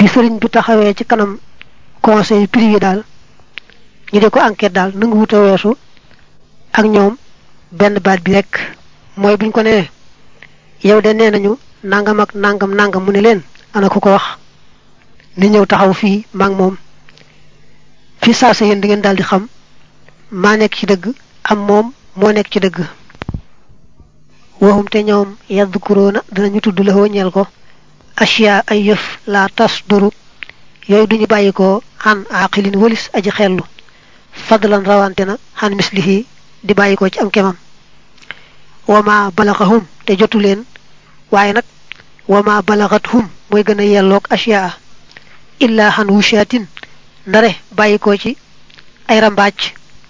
bi sëriñ bi taxawee ci kanam conseil privé daal ñu di ko enquête daal nangu wuta weesu ak ñoom benn baat bi rek. Mooy buñ ko nee yow de nangam ak nangam nangam mu ne leen ana ku ko wax. Ni ñëw taxaw fii maag moom. Fi saasa yéen di ngeen daal di xam maa nekk ci dëgg am moom moo nekk ci dëgg. Waxum te ñoom yadkuroona danañu tudd la ñeel ko asiya ay yëf la tas duru yooyu duñu bàyyi ko xan aqilin walis aji xellu fadlan rawante na xan mislihi di bàyyi ko ci am kemam wama balaxahum te jotu leen waaye nag wama balaxathum mooy gën a yelloog illa xan wushatin ndare bàyyi ko ci ay rambaaj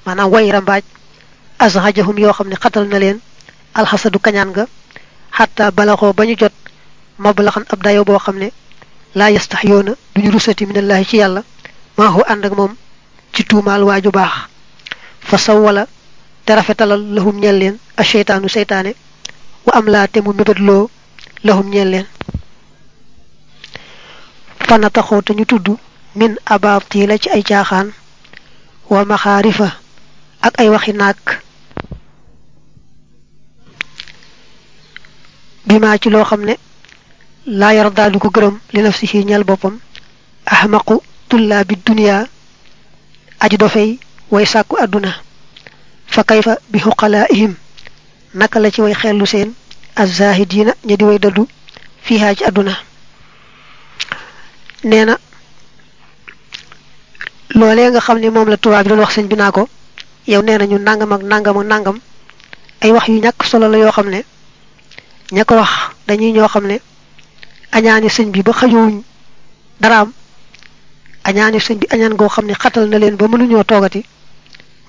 maanaam way rambaaj azhajahum yoo xam ne xatal na leen alxasadu kañaan nga jot mablaxan ab dayo boo xam ne laa duñu rusati minallahi ci yàlla maahu ànd ak moom ci tuumaal waaju baax. Fa sawwala te rafetalal lahum a wa am laa te mu lahum taxoo te ñu min abaatila ci ay caaxaan wa maxaarifa ak ay waxi naag bi maa ci loo xam ne la yarda du ko gërëm li nafsi ci ñal boppam ahmaqu tulla bi dunya aji dofay way sàkku àdduna fa kayfa bi xuqalaihim naka la ci way xellu seen azahidina ñi di way dadu fiha ci àdduna neena lolé nga xamni mom la tuba bi doon wax señ bi nako yow neena ñu nangam ak nangam ak nangam ay wax yu ñak solo la yo xamne ñako wax dañuy ño xamne añaani sëñ bi ba xajuwuñ daraam añaani sëñ bi añaan goo xam ne xatal na leen ba mënuñoo toogati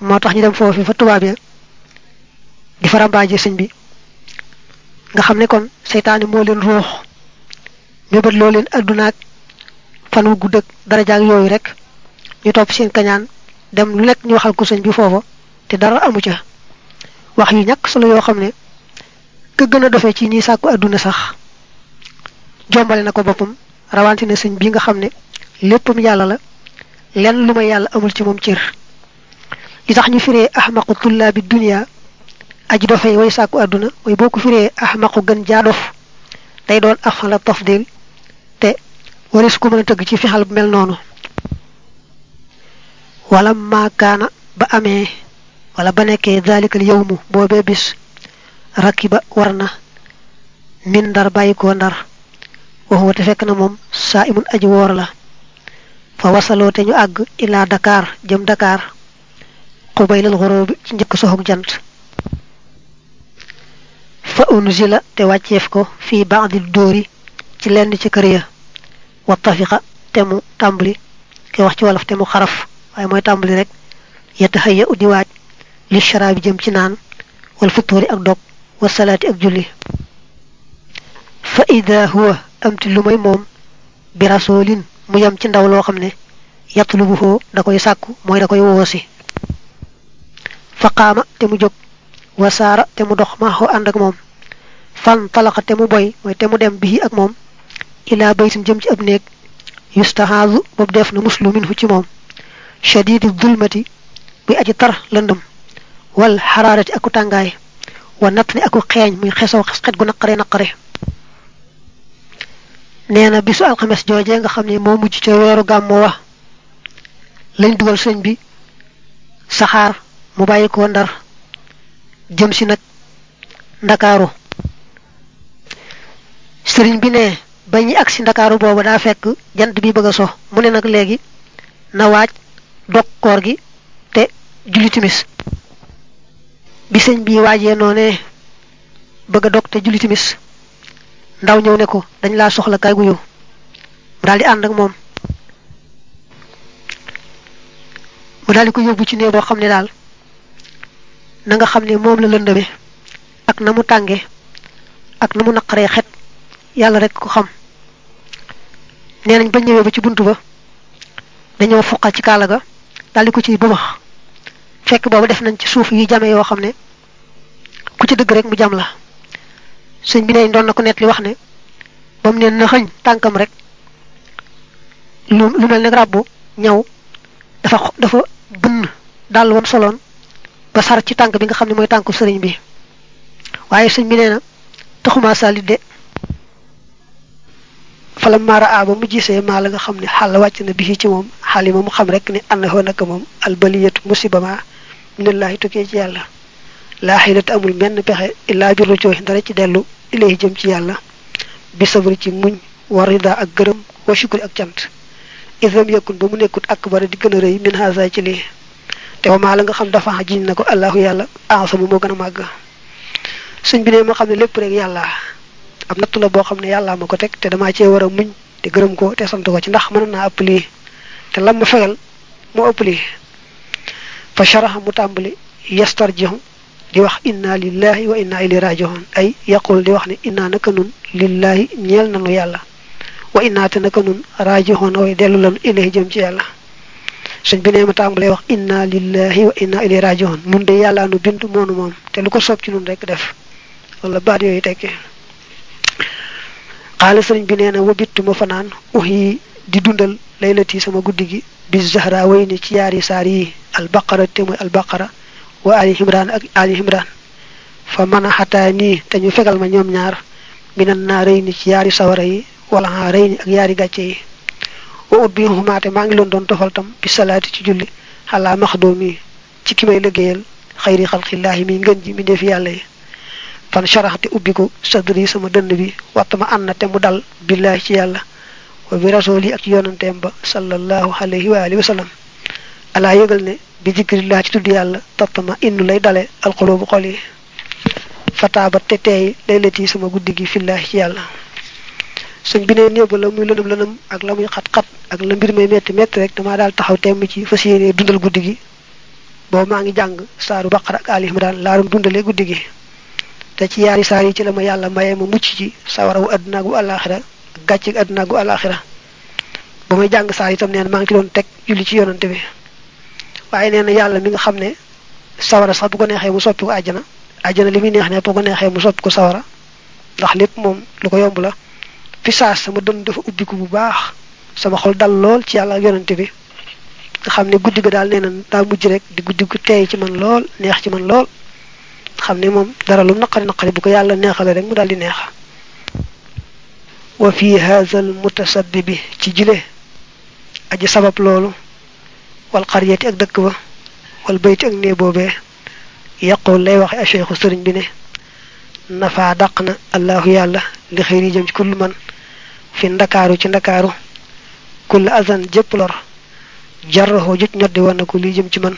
moo tax ñu dem foofu fa tubaab ya di fa rambaaje sëñ bi. Nga xam ne kon seytaane moo leen ruux mébét loo leen addunaak fan wu gudd ak darajaak yooyu rek ñu topp seen kañaan dem lu nekk ñu waxal ko sëñ bi foofa te dara amu ca. Wax yu ñàkk solo yoo xam ne ka gën ci ñi sàkku sax jombale na ko boppam rawante na sëñ bi nga xam ne léppam yàlla la lenn lu may yàlla amul ci moom cër li tax ñu firee ahmaqu tullaa bi dunia aji dofee way sàkku àdduna way boo ko firee ahmaqu gën jaa dof day doon afala tafdil te waris ko mën tëgg ci fixal bu mel noonu wala maakaana ba amee wala ba nekkee dalikal yawmu boobee bis rakiba war na min ndar bàyyi ko ndar وهو تفكنا موم صائم أجي وورلا فوصلوا تي ني أغ إلى دكار جم دكار. قبيل الغروب تي نيك سوخ جانت فانزل تي في بعض الدوري تي لين تي كريا واتفق تمو تامبلي. كي واخ تي ولف تمو خرف. واي موي تامبلي ريك يتهيأ ودي وات للشراب جيم تي نان والفطور اك دوك والصلاة اك جولي فإذا هو amti lu may bi rasoolin mu yem ci ndaw loo xam ne yatlubuhu da koy sàkku mooy da koy woosi fa qaama te mu jóg wasaara te mu dox maaxoo ànd ak moom fan talaxa te mu boy mooy te mu dem bii ak moom ilaa baytin jëm ci ab néeg yustahaazu boobu def na muslimin fu ci moom shadidi dulmati buy aji tar lëndëm wal xaraarati aku tàngaay wa natt ni aku xeeñ muy xesaw xet gu naqare naqare nee na bisu alxames joojee nga xam ne moo mujj ca weeru gàmmoo wa lañ dugal sëñ bi saxaar mu bàyyi ko ndar jëm si nag ndakaaru. Sëriñ bi ne ba ñuy agsi ndakaaru booba daa fekk jant bi bëgg so mu ne nag léegi na waaj dog koor gi te julli timis. Bi sëñ bi waajee noonee bëgg a dog te julli timis ndaw ñëw ne ko dañ laa soxla kaay gu yow mu daal di ànd ak moom. Mu daal di ko yóbbu ci néeg boo xam ne daal na nga xam ne moom la lëndëme ak na mu tànge ak na mu naqaree xet yàlla rek ko xam. Nee nañ ba ñëwee ba ci bunt ba dañoo fuqal ci kaala ga daal di ko ciy bëmax. Fekk boobu def nañ ci suuf yi jame yoo xam ne ku ci dëgg rek mu jam la sëñ bi ne doon na ko net li wax ne ba mu ne na xëñ tànkam rek lu lu mel ne rabbu ñaw dafa dafa bënn dal wam soloon ba sar ci tànk bi nga xam ne mooy tànku sëriñ bi. Waaye sëñ bi nee na taxuma salit de. Fala mara a ba mu gisee maa la nga xam ne xàll wàcc na bi ci moom xaalima mu xam rek ne ànd naka moom albaliyatu musiba ma minallahi tukkee ci yàlla. Laa xilata amul menn pexe illaa bi rucoo dara ci dellu ilayhi jëm ci yàlla. bi sabri ci muñ wa rida ak gërëm wa shukri ak cant. Islam yekkun ba mu nekkut ak bara di gën a rëy min haasa ci lii. Te wa maa la nga xam dafa jiñ na ko allahu yàlla ansamu moo gën a màgg. Suñ bi ne ma xam ne lépp rek yàlla. Am nattu la boo xam ne yàllaa ma ko teg te damaa cee war a muñ te gërëm ko te sant ko ci ndax mën naa ëpp lii. Te lam ma fegal moo ëpp lii. Fa sharaxa mu di wax inna lillahi wa inna ilayhi rajiun ay yaqul di wax ne inna naka nun lillahi ñeel nanu yàlla wa inna te nun rajiun way dellu lanu ilayhi jëm ci yàlla suñ bi nee ma tàmbalee wax inna lillahi wa inna ilayhi rajiun nun de yàllaa nu bind moonu moom te lu ko soob ci nun rek def wala baat yooyu tekki xaala sëriñ bi nee na wabittu ma fanaan ux yi di dundal laylati sama guddi gi bi zahra way ni ci yaari saar yi albaqara te muy albaqara وآل عمران آل عمران. فمن حتاني تنيو فغال ما نيوم نيار من النارين سياري سوري ولا نارين اك ياري غاتي. أو بيهما تي ماغي لون دون توفالتم في صلاه تي جولي على مخدومي. تي كيماي لغيال خير خلق الله مي نغنجي مي ديف يالله فان شرحت اوبيكو صدري سما دند بي واتما ان تي مو دال بالله سي يالله وبرسولي اك يونتيم صلى الله عليه وآله وسلم. Alaa yëgal ne bi zikrillah ci tudd yàlla tattama innu lay dale alxulubu xol yi fataabat te teey laylati sama guddi gi fillaahi ci yàlla. Suñ bi nee néeba la muy lënëm lënëm ak la muy xat-xat ak la mbir may metti metti rek damaa daal taxaw temm ci fas yéene dundal guddi gi. Boobu maa ngi jàng saaru baqara ak ali imran laarum dundalee guddi gi. Te ci yaari saar yi ci la ma yàlla maye ma mucc ci àdduna gu àllaaxira ak gàcce àdduna gu àllaaxira. Ba may jàng saar itam nee na maa ngi ci doon ci yonante bi waaye nee na yàlla mi nga xam ne sawara sax bu ko neexee mu soppi ko àjjana àjjana li muy neex ne bu ko neexee mu soppi ko sawara ndax lépp moom lu ko yomb la. Fi sama dënn dafa ubbiku bu baax sama xol dal lool ci yàlla ak yonante bi. Nga xam ne guddi ga daal nee na daa mujj rek di guddi gu teey ci man lool neex ci man lool. Xam ne moom dara lu naqari naqari bu ko yàlla neexale rek mu daal di neex. Wa fi haazal mutasabbibi ci jile aji sabab loolu والقريه اك دك والبيت اك ني بوبي يقول لي واخي الشيخ سرين بني نفا دقنا الله يالا دي خيري جيم كل من في ندكارو في ندكارو كل اذن جبلر جره جوت نودي ونكو لي جيم من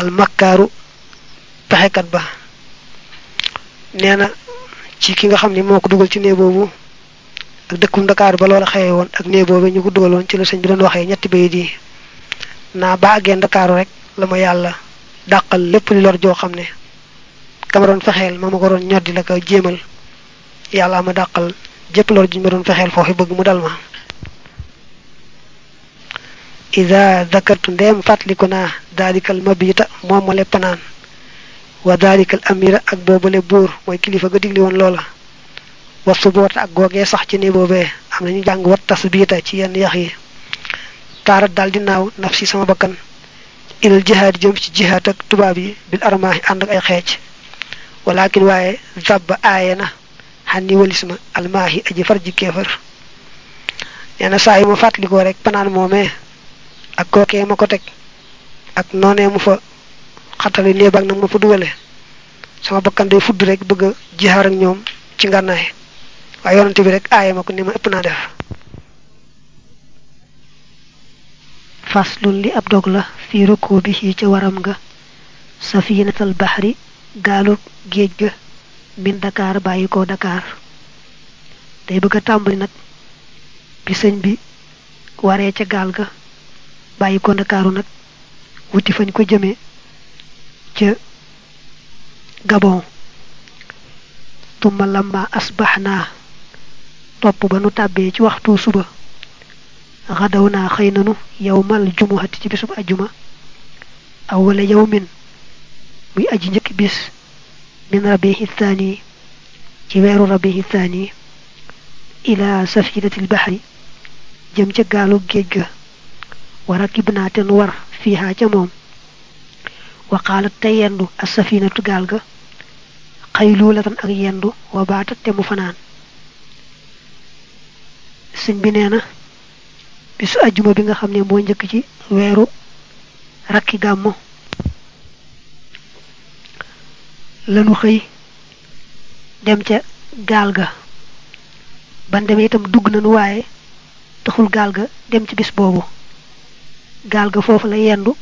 المكارو فحكت با نانا ci ki nga xamni moko duggal ci ne bobu ak dekkum dakar ba lola xeye won ak ne bobu ñu ko duggal won ci la señ bi doon waxe ñetti bay di naa ba ndakaaru rek la ma yàlla dàqal lépp li lor joo xam ne kama doon fexeel ma ma ko doon ñoddi la ko jéemal. Yàlla ma dàqal jëpp lor ji ma doon fexeel foofu bëgg mu dal ma. Ida dakartu ndeem fàttaliku naa daalikal mabita moom ma lépp naan. Wa daalikal amira ak boobale buur mooy kilifa ga digli woon loola. Wasu boota ak googee sax ci ne boobee am nañu jàng wat tas biita ci yenn yax yi. Taarat daal di naaw naf si sama bakkan. Ilal jihaad jëm ci jihaad ak tubaab yi bil armaahi ànd ak ay xeec. Walakin waaye zabba aaye na. Xanni walisma almaahi aji far ji kéefër. Nee na saa ma fàttalikoo rek panaan moomee ak kookee ma ko teg ak noonee mu fa xattali néeb ak nag ma fa dugale. Sama bakkan day fudd rek bëgg a jihaar ak ñoom ci ngànnaay. Waaye yonante bi rek aaye ma ko ni ma ëpp naa def faslun li ab dog la fi rukkoo bi ci waram nga safinatal baxri gaalu géej ga min Dakar bàyyi ko Dakar day bëgg a tàmbali nag bi sëñ bi waree ca gaal ga bàyyi ko Ndakaaru nag wuti fañ ko jëmee ca Gabon tumma lamma asbax naa topp ba nu tàbbee ci waxtu suba غدونا خينن يوم الجمعة تي بيسو الجمعة. أول يوم وي أجي نك بيس من ربيه الثاني تي ربيه الثاني إلى سفيدة البحر. جم تي غالو وركبنا تنور فيها جموم وقالت تيندو السفينة غالغا قيلولة اك يندو وباتت تمو فنان. سن بي bisu ajjuma bi nga xam ne moo njëkk ci weeru rakki gàmmu lanu xëy dem ca gaal ga ban demee itam dugg nañu waaye taxul dem ci bis boobu gaal ga foofu la yendu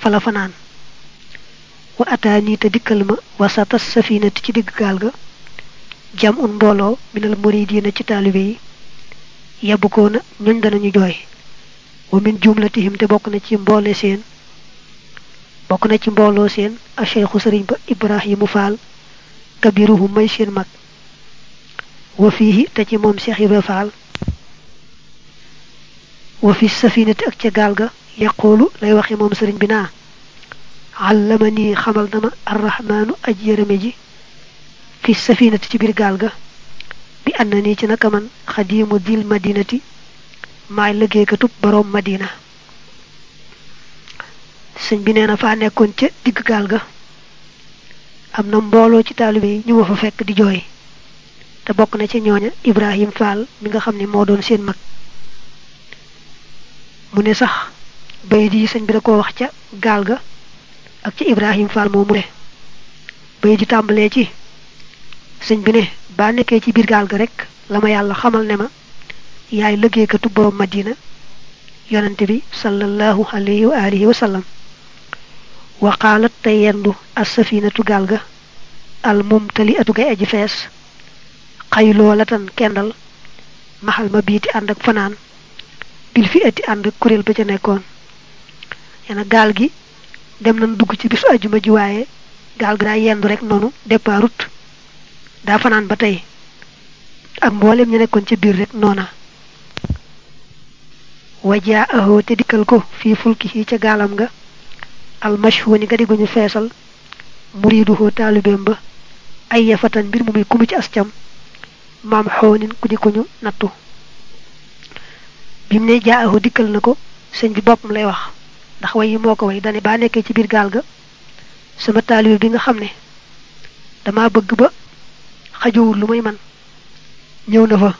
fa la fanaan wa ataani te dikkal ma wasatas safinati ci digg gaal ga jam un mbooloo minal muridina ci taalibe yi. Yebbu ko na ñoñ danañu jooy ومن جملتهم تبقنا تيمبول سين بقنا تيمبول سين الشيخ سرين إبراهيم فال كبيرهم ميسين مك وفيه تجمم شيخ بفعل وفي السفينة أكتغالغا يقول لا يوخي ممسرين بنا علمني خمال دم الرحمن أجير مجي في السفينة تبير غالغا بأنني تنكمن خديم دي المدينة maay liggéeykatub boroom madina. Sëñ bi nee na faa nekkoon ca digg gaal ga. Am na mbooloo ci ñu ma fa fekk di jooy. Te bokk na ca ñooña ibrahim fall mi nga xam ne moo doon seen mag. Mu ne sax bayit yi sëñ bi da ko wax ca gaal ga ak ci ibrahim fall moo mu ne. Bayit yi tàmbalee ci sëñ bi ne baa nekkee ci biir gaal ga rek la ma yàlla xamal ne ma yaay liggéeykatu borom madina yonante bi sallallahu alayhi wa alihi wa sallam. Wa qaalat te yendu as safinatu gaal ga al mumtali atu aji fees. Xayloo la tan kendal maxal ma biiti ànd ak fanaan bil fi ati ànd ak ba ca nekkoon. Yana gaal gi dem nañ dugg ci bisu ajuma ji waaye gaal gi daa yendu rek noonu départut daa fanaan ba ak mboolem ñu nekkoon ca biir rek wajaa ahoo te dikkal ko fii fulki yi ca gaalam nga almashhuni ga diguñu feesal. Muriduhoo taalibeem ba. Ay yafatan mbir mu muy kumu ci maam xoonin ku di kuñu nattu. Bi mu ne jaa ahoo dikkal na ko sëñ bi boppam lay wax. Ndax way yi moo ko way dane baa nekkee ci biir gaal ga. Sama taalibe bi nga xam ne dama bëgg ba lu man. Ñëw na fa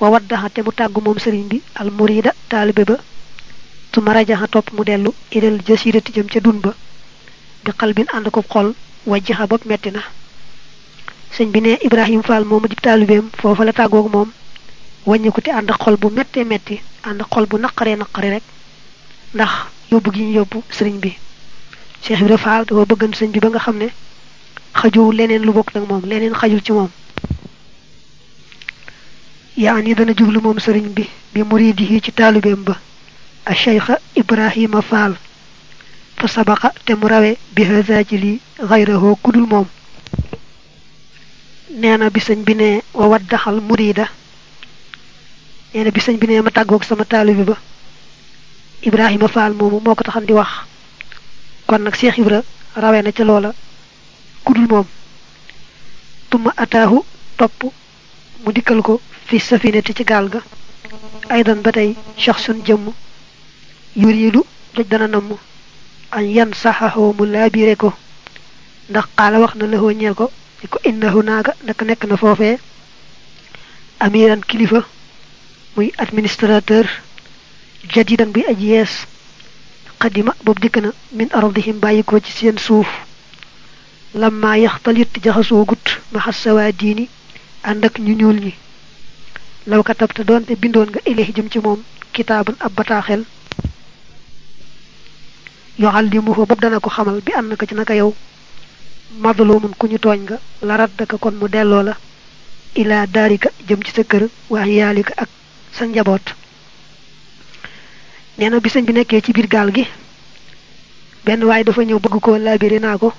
wa waddaxa te mu tàggu moom sëriñ bi al murida taalibe ba tuma rajaxa topp mu dellu idal jasirati jëm ca dun ba bi xalbin ànd ko xol bopp metti na. Bi ne ibrahim fall moomu di taalibeem foofa la tàggoog moom wàññiku te ànd xol bu mettee metti ànd xol bu naqaree naqari rek ndax yóbbu gi yóbbu sëriñ bi. Cheikh ibra fall dafa bëggan sëñ bi ba nga xam ne xajowul leneen lu bokk nag moom leneen ci moom يعني دنا جبل موم سرين بي بمريده تي طالبم با. الشيخ إبراهيم فال. فسبق تمراوي بهذا جلي غيره كدول موم. نانا بي سن بي ني وود دخل مريدا نانا بي سن بي ني ما تاغوك سما طالب با إبراهيم فال موم موكو تخان دي واخ. كون نك شيخ إبرا راوي نا تي لولا كدول موم. ثم أتاه توب mu dikkal ko fi safinati ci gaal ga. Aydan ba tey shaxsun jëmm yuriidu doj dana namm an yan saxaxoo mu laabire ko. Ndax xaala wax na laxoo ñeel ko innahu naaga naka nekk na foofee amiran kilifa muy administrateur jadidan buy aji yees. Xadima boobu dikk na min ardihim bàyyi ko ci seen suuf. Lamma yaxtalit jaxasoo gut ma ànd ak ñu ñuul ñi. Law katabta doonte bindoon nga ilahi jëm ci moom kitaaban ab bataaxel. Yuallimuhu bopp dana ko xamal bi ànd ko ci naka yow. Madlumun ku ñu tooñ nga la raddaka kon mu delloo la. Ilaa daarika jëm ci sa kër waa yaalika ak sa njaboot. Nee na bi sëñ bi nekkee ci biir gaal gi benn waaye dafa ñëw bëgg koo laabiri naa ko.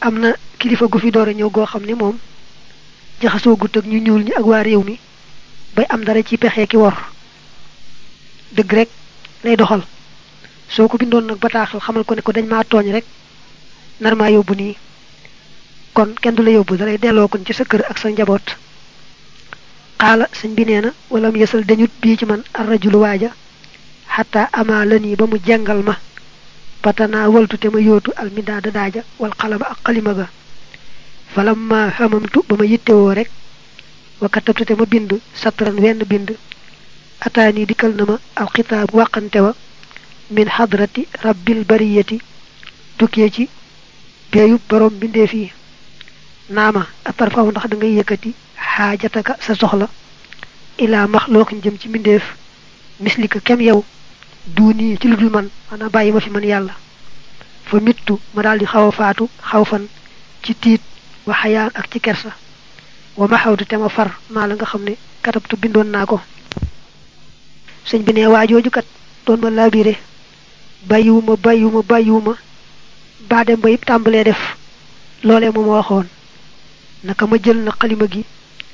Am kilifa gu fi ñëw goo xam jaxasoo gut ak ñu ñuul ñi ak waa réew mi bay am dara ci pexe ki wor. Dëgg rek lay doxal. Soo ko bindoon nag xamal ko ne ko dañ maa tooñ rek nar maa yóbbu nii. Kon kenn du la yóbbu dalay delloo kon ci sa kër ak sa njaboot. Xaala sëñ bi nee na walam yësal dañut bii ci man arrajulu waaja xataa ama la nii ba mu jàngal ma. Patanaa waltu te ma yóotu almidaada daaja wal xalama ak falam ma xamamtu ba ma yittewoo rek wa katabtu te ma bind satran wenn bind ataani dikkal na ma alxitaab wàqante wa min xadrati rabbil bariyati tukkee ci beeyub borom bindeef yi naama atarfaw ndax da ngay yëkkati xaajataka sa soxla ilaa maxlookin jëm ci mbindeef. Mislika kem yow duuni ci lu dul man maanaam bàyyi ma fi man yàlla. Fa mittu ma di ci tiit wa xayaan ak ci kersa. Wa ma xawtu te ma far maa la nga xam ne katabtu bindoon naa ko. Sëñ bi ne kat doon ma laabire bàyyiwuma bàyyiwuma bàyyiwuma. Baa dem ba yëpp tàmbalee def. Loolee mu ma waxoon. Naka ma jël na xalima gi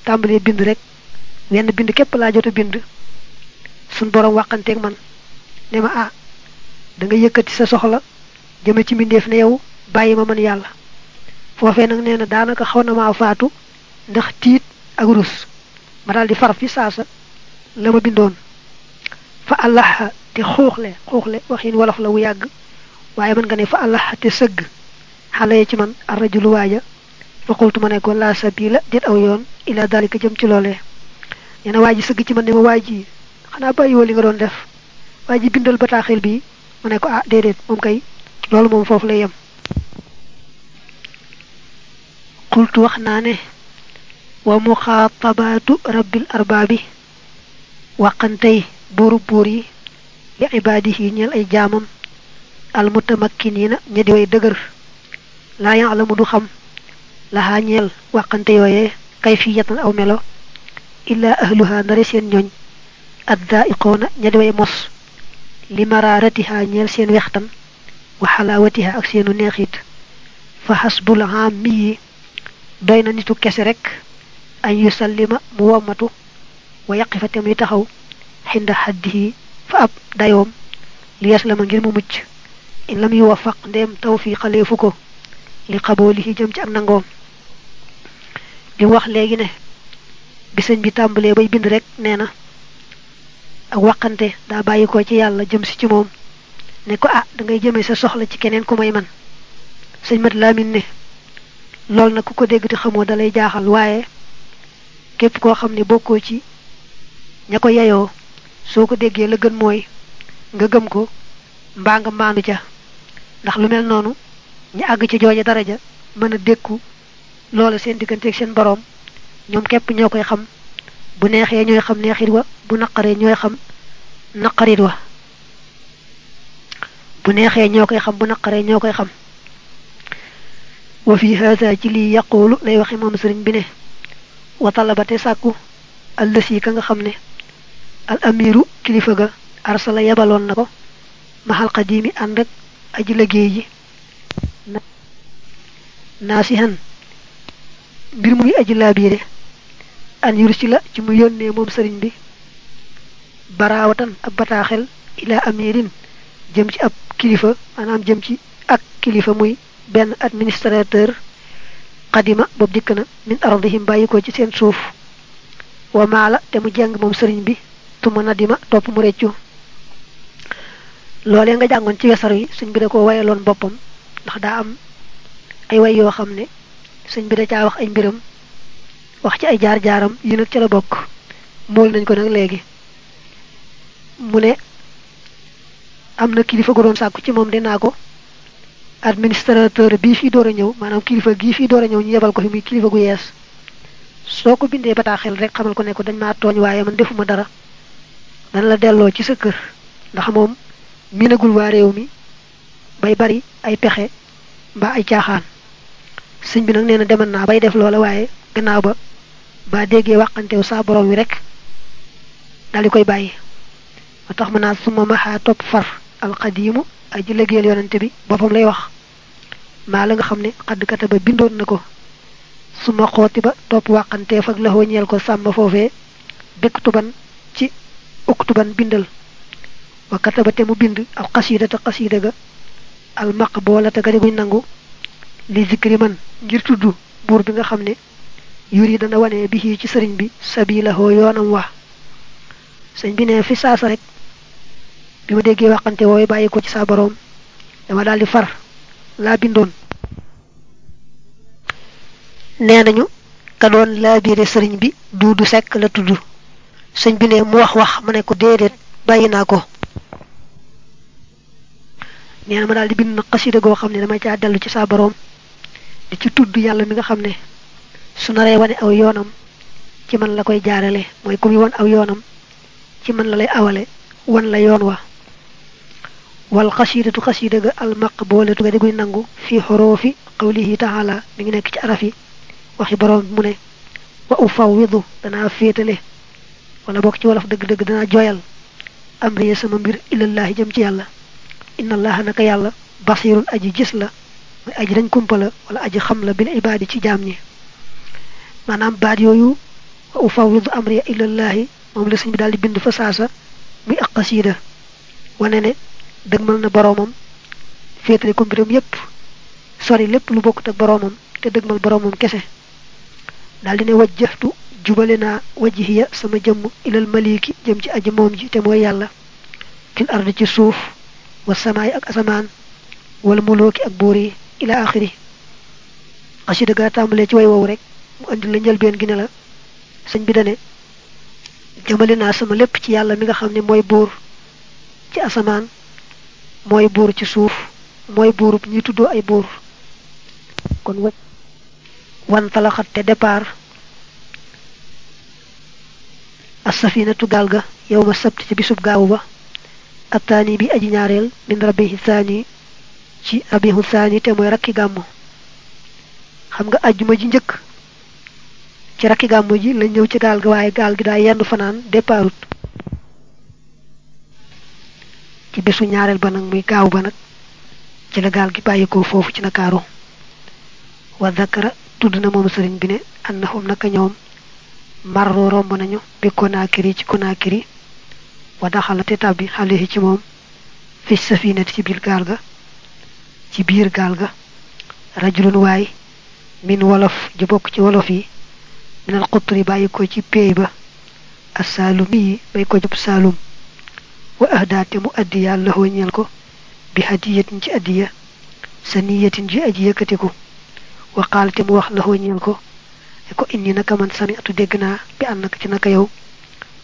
tàmbalee bind rek. Wenn bind képp laa jot a bind. Suñ borom waxanteeg man. Ne ma ah da nga yëkkati sa soxla jëme ci mbindeef ne yow bàyyi ma man yàlla foofee nag nee na daanaka xaw na maa faatu ndax tiit ak rus. Ma daal far fi saasa la ma bindoon. Fa allah te xuuxle xuuxle waxin wolof la wu yàgg. Waaye nga ne fa allah te sëgg. Xale ci man waaja. Fa qultu ko laa sabila dit aw yoon ila dalika jëm ci loolee. Nee na waa ji sëgg ci man ne ma waa ji xanaa bàyyiwoo li nga doon def. Bindal bataaxel bi. Ko ah déedéet moom kay loolu lay قلت وخنانه. ومخاطبات رب الأرباب. وقنتي بربوري لعباده نيال أي جامم. المتمكنين نيدي وي دغر لا يعلم دو خم لا هانيل وقنتي وي كيفية أو ملو. إلا أهلها نرسين نيون الدائقون نيدي وي مص. لمرارتها نيال سين وختم وحلاوتها أكسين نيخيت. فحسب العامي doy na nitu kese rek an yusallima mu wommatu wa yaqifa te muy taxaw xinda xaddihi fa ab dayoom li yaslama ngir mu mucc in lam yuwafaq ndéem tawfiqaleefu ko li xaboolihi jëm ci ak nangoom li wax léegi ne bi sëñ bi tàmbalee bay bind rek nee na ak waxante daa bàyyi ko ci yàlla jëm si ci moom ne ko ah da ngay jëmee sa soxla ci keneen ku may man sëñ mat laamin ne loolu nag ku ko dégg te xamoo dalay jaaxal waaye képp koo xam ne bokkoo ci ña ko yeyoo soo ko déggee la gën mooy nga gëm ko mbaa nga maandu ca. ndax lu mel noonu ñu àgg ci jooja daraja mën a dékku loola seen digganteeg seen boroom. ñoom képp ñoo koy xam. bu neexee ñooy xam neexit wa bu naqaree ñooy xam naqarit wa. bu neexee ñoo koy xam bu naqaree ñoo koy xam. وفي هذا جلي يقول لا يوخي ما مسرين بنه وطلبت ساكو الذي كان خمنه الأمير كليفغا أرسل يبالون نكو محل قديم عندك أجل جيجي. ناسيها برمي أجل بيره أن يرسل جميون نيمو مسرين بي. براوة أبتاخل إلى أميرين. جمج أب كليفة أنام جمج أك كليفة موي. Benn administrateur xadima boobu dikk na min ardihim bàyyi ko ci seen suuf. wa maala te mu jeng moom sëriñ bi tuma nadima topp mu reccu. Loolee nga jàngoon ci wesar yi sëñ bi da ko wayaloon boppam ndax daa am ay way yoo xam ne sëñ bi da caa wax ay mbiram wax ci ay jaar-jaaram yi nag ca la bokk. Mool nañ ko nag léegi. Mu ne am na kilifa doon sàkku ci moom dinaa ko administrateur bii fii door a ñëw maanaam kilifa gii fii door a ñëw ñu yebal ko fi muy kilifa gu yees. Soo ko bindee bataaxel rek xamal ko ne ko dañ maa tooñ waaye man defuma dara. Dana la delloo ci sa kër. Ndax moom miinagul waa réew mi bay bari ay pexe mbaa ay caaxaan. Sëñ bi nag nee na demal naa bay def waaye gannaaw ba ba waxantew saa borom wi rek bàyyi. Moo tax suma maxaa topp far alxadiimu aji liggéeyal yonante bi boppam lay wax maa la nga xam ne xadd kata ba bindoon na ko suma xooti ba topp waxanteef ak laxoo ñeel ko sàmm foofee bekk tuban ci uktuban bindal wa kataba te mu bind al xasiida te xasiida ga al maq boola te ga guñ nangu li zikri man ngir tudd buur bi nga xam ne yuri dana wane bi ci sëriñ bi sabilahoo yoonam wax sëñ bi ne fi saasa rek bi ma déggee waxante wooyu bàyyi ko ci saa boroom dama daal di far laa bindoon. Nee ka doon laa biire sëriñ bi duudu sekk la tudd. Sëñ bi ne mu wax wax ma ne ko déedéet bàyyi naa ko. Nee ma bind na xasida goo xam ne dama caa dellu ci saa boroom di ci tudd yàlla mi nga xam ne su naree wane aw yoonam ci man la koy jaarale. Mooy ku muy wan aw yoonam ci man la lay awale wan la yoon wa والقصيدة قصيدة المقبولة غادي نانغو في حروف قوله تعالى ميغي نك تي عرفي واخي بروم موني وأفوض دنا فيتله ولا بوك تي دنا جويال امري سما مير إلى الله جيم تي إن الله نك يالا بصير أجي جسلا أجي دنج كومبلا ولا أجي خملا بين عبادي تي جامني. مانام بار يويو وأفوض امري إلى الله. موم لا سيني دالدي بيند فساسا مي اقصيده ونني dëgmal na boroomam féetale ko mbiram yépp sori lépp lu bokkut ak boroomam te dëgmal boroomam kese. Daal di ne wajjahtu jubale wajhiya sama jëmm ilal maliki jëm ci aji moom ji te mooy yàlla. Fil ardi ci suuf wa samaay ak asamaan mulooki ak buur yi ila axiri. Xasida gaa tàmbalee ci way wow rek mu andi la njëlbeen gi ne la sëñ bi dane jëmale sama lépp ci yàlla mi nga mooy buur ci asamaan mooy buur ci suuf mooy buurub ñi tuddoo ay buur. Kon wa wan talaxat te départ. As-safinatu gaal ga yow ma sabt ci bisub gaawu ba. Attaani bi aji ñaareel min rabihi saani ci rabihu saani te mooy rakki gàmmu xam nga ajjuma ji njëkk ci rakki gàmmu ji lañ ñëw ci ga yendu fanaan départut ci bésu ñaareel ba nag muy gaaw ba nag ci la gaal gi bàyyikoo foofu ci nakaaru wa zakara tudd na moom sëriñ bi ne annahum naka ñoom marro romb nañu bi konaakiri ci konaakiri wa daxala te tàbbi xale ci moom fi safinati ci biir gaal ga ci biir gaal ga rajulun waay min wolof ji bokk ci wolof yi minal xutri bàyyi ko ci péey ba assaalumi yi bay ko jub saalum وأهدى تمو أدية الله ينيلكو بهدية جي أدية سنية جي أدية كتكو وقال تمو وخ الله ينيلكو يكو إني نكا من سنة تدقنا بأنك تنكا يو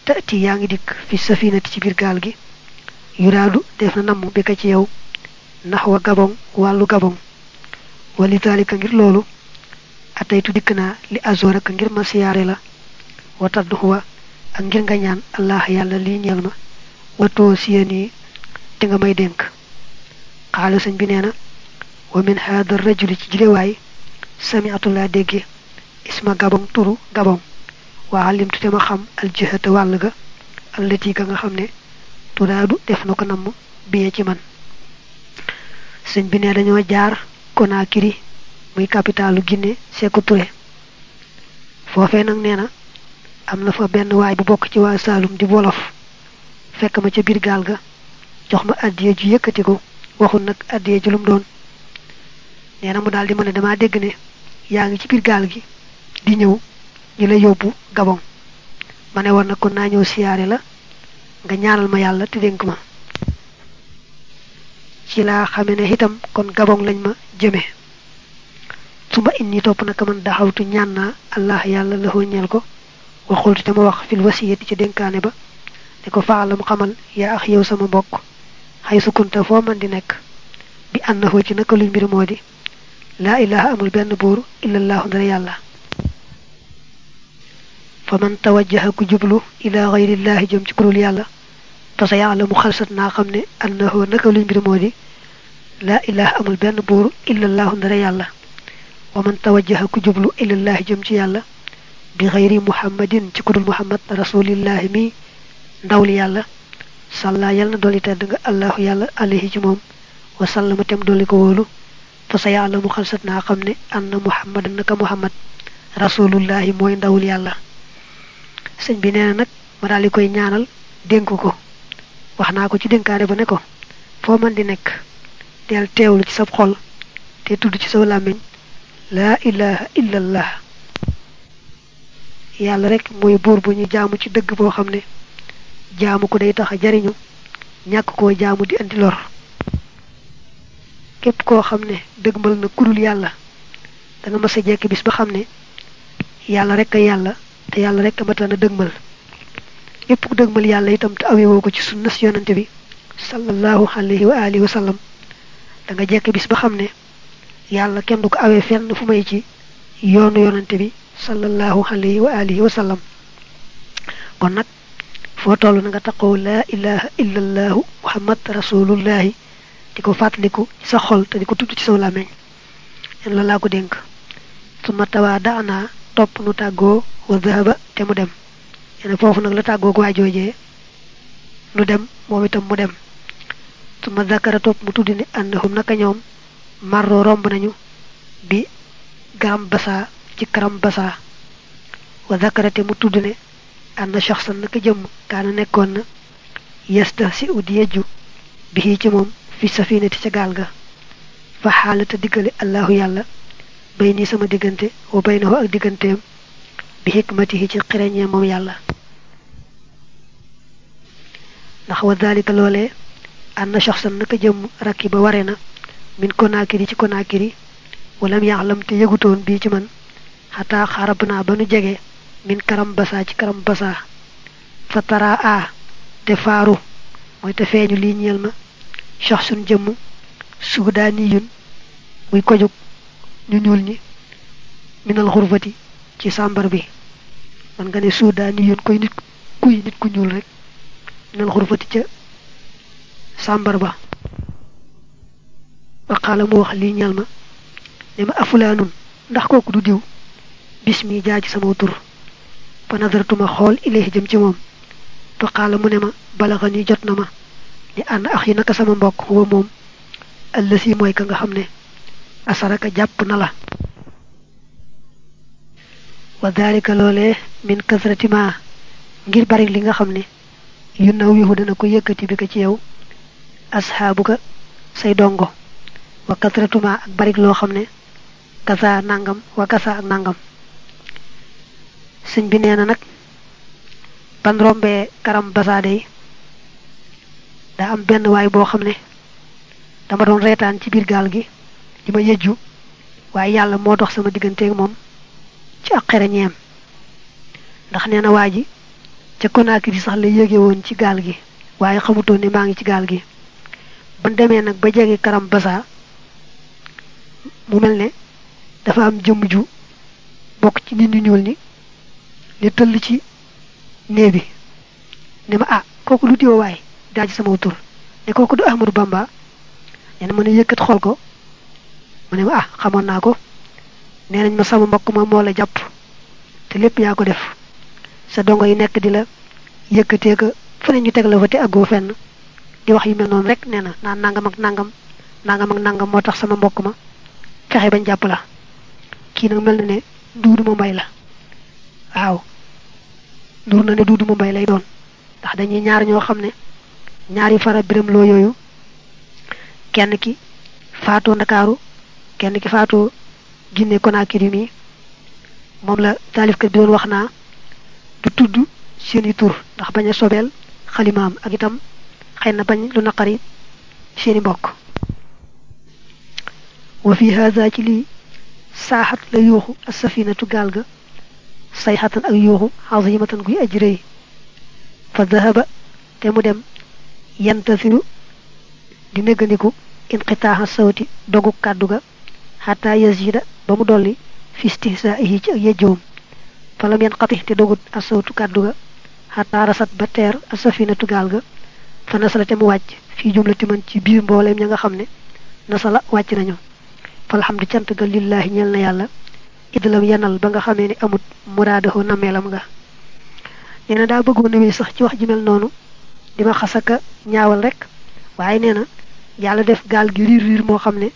تأتي يانجي ديك في السفينة تبير غالجي يرادو ديفنا نمو بكا جي يو نحو غابون والو غابون ولذلك نجر لولو أتيتو ديكنا لأزورك نجر مسياري لا وتردو هو أنجر نغنيان الله يالا لينيالما watoo siyani te nga may dénk. Xaala sëñ bi nee na wa min haada rajuli ci sami'atu laa dégge isma gabon turu gabon waa alimtu te ma xam aljihata wàll ga allati ga nga xam ne turaadu def na ko namm ci man. Sëñ bi ne dañoo jaar Conakry muy capitalu Guinée Sékou Touré. Foofee nag nee na am na fa benn waay bu bokk ci waa Saalum di wolof fekk ma ca biir gaal ga jox ma addiye ju yëkkati ko waxul nag addiye ju lum doon. Nee na mu daal di ma ne damaa dégg ne yaa ngi ci biir gaal gi di ñëw ñu la yóbbu Gabon. Ma woon nag kon naa ñëw siyaare la nga ñaanal ma yàlla te dénk ma. Ci laa xame ne kon Gabon lañ ma jëme. Suma inni topp naka man daxawtu ñaan naa allah yàlla la ñeel ko waxultu te ma wax fil wasiyati ci dénkaane ba ne ko faalam xamal yaa ax yow sama mbokk xay sukunta foo man di nekk bi ànnahu ci naka mbir moo di ilaha amul benn buur illallahu ndara yàlla fa man tawajjaha ku jublu ila gayrillahi jëm ci kurul yàlla te sa yàlla mu xalsat naa annahu naka mbir moo di ilaha amul benn buur illallahu ndara yàlla wa man tawajjaha ku jublu ilallahi jëm ci yàlla bi xayri muhammadin ci kudul muhammad rasulillahi mi ndawli yàlla sàllaa yal na dolli tedd nga allahu yàlla alayhi ci moom. Wa sallama tem dolli ko wóolu fa sa yàlla mu xalsat naa anna muhammad naka muhammad rasulullahi mooy ndawul yàlla. Sëñ bi nee na nag ma daal di koy ñaanal dénk ko. Wax naa ko ci dénkaane ba ne ko foo man di nekk del teewlu ci sab xol te tudd ci sa làmmiñ laa ilaha illallah yàlla rek mooy buur bu ñu jaamu ci dëgg boo xam ne jaamu ko day tax jariñu ñàkk koo jaamu di andi lor. Képp koo xam ne dëgmal na kudul yàlla da nga mës a jekk bis ba xam ne yàlla rek a yàlla te yàlla rek a mata na dëgmal. Képp ku dëgmal yàlla itam te awewoo ko ci sunna yonante bi sallallahu alayhi wa alihi wa sallam da nga jekk bis ba xam ne yàlla kenn du ko awee fenn fu may ci yoonu yonante bi sallallahu alayhi wa alihi wa sallam. Kon nag foo toll na nga taqoo laa ilaha illa allahu muhammad rasulullahi. Di ko fàttaliku ci sa xol te di ko tudd ci saw làmmeñ en la laa ko dénk. Su ma tawaa daanaa topp nu tàggoo wa dahaba te mu dem. Ene foofu nag la tàggoo ko waa joojee. Nu dem moom itam mu dem. Su ma zakara topp mu tudd ni naka ñoom marro romb nañu bi garam basa ci karam basa. Wa zakara te mu tudd ne gaal ga fa xaalata diggale allahu yàlla bay nii sama diggante wa baynahu ak digganteem bi xikmatihi ci xireñee moom yàlla ndax wa dalika loolee anna shaxsan naka jëmm rakki ba ware na min konaakiri ci konaakiri walam yaxlam te yëgutoon bii ci man xataa xarab naa ba nu jege min karam basa ci karam basa fa tara a te faaru mooy te feeñu lii ñeel ma. Shaxsun jëmm suudaaniyun muy kojug ñu ñuul ñi. Minal xurfati ci sàmbar bi. Man nga ne suudaaniyun koy nit kuy nit ku ñuul rek. Minal xurfati ca sàmbar ba. Waqaala mu wax lii ñeel ma. Ne ma afulaanun? Ndax kooku du diw. Bismi jaa ci sama tur fa nazaratuma xool ilayhi jëm ci moom fa qaala mu ne ma balaxa ni jot na ma ni ànd ax yi naka sama mbokk huwa moom ëllësi mooy ka nga xam ne asaraka jàpp na la wa dalika loolee min kasrati ma ngir bari li nga xam ne yu naw yihu dana ko yëkkati bi ko ci yow asxaabuka say dongo wa kasratuma ak barik loo xam ne kasa nangam wa kasa ak nangam sëñ bi nee na nag ban rombee karam basaade yi daa am benn waay boo xam ne dama doon reetaan ci biir gaal gi di ma yëjju waaye yàlla moo dox sama digganteeg moom ci ak xereñeem. Ndax nee na waa ji ca Conakry sax la yéege woon ci gaal gi waaye xamutoon ne maa ngi ci gaal gi. Demee nag ba jege karam basa mu mel ne dafa am jëmm ju ci nit ñu ni ne tëll ci nee bi ne ma ah kooku lu diwa waay daal ci sama tur ne kooku du Ahmadou Bamba. Na mën a yëkkat xool ko. Mu ne ma ah xamoon naa ko. Nee nañ ma sama mbokk ma moo la jàpp te lépp yaa ko def. Sa dongo yi nekk di la yëkkatee ko fu ne ñu teg la fenn. Di wax yu mel noonu rek nee na nangam ak nangam nangam ak nangam moo tax sama mbokk ma fexe bañ jàpp la. Kii nag mel na ne duuduma la waaw ndur na ne duuduma mbay lay doon ndax dañuy ñaar ñoo xam ne ñaari fara biram loo yooyu kenn ki faatoo ndakaaru kenn ki faatoo Guinée Conakry mi moom la taalifkat bi doon wax naa du tudd seeni tur ndax bañ a sobeel xalimaam ak itam xëy na bañ lu naqari seeni mbokk wa fi hada ci lii saaxat la yuuxu asafinatu gaal ga sayxatan ak yuuxu azimatan guy aji rëy. Fa dahaba te mu dem yantasiru di néggandiku inqitaaxa sawti dogu kàddu ga xataa yazida ba mu dolli fi istihsaa'ihi ci ak yejjoom. Falam yanqati te dogut a sawtu kàddu ga xataa rasat ba teer a safinatu gaal ga fa nasala te mu wàcc fii man ci biir nga nasala wàcc nañu. Falhamdu cant ga na idlam yanal ba nga xamee ni amut muraadahu nameelam nga. Nee na daa bëggoon a wéy sax ci wax ji mel noonu di ma xasaka ñaawal rek. Waaye nee na yàlla def gaal gi riir riir moo xam ne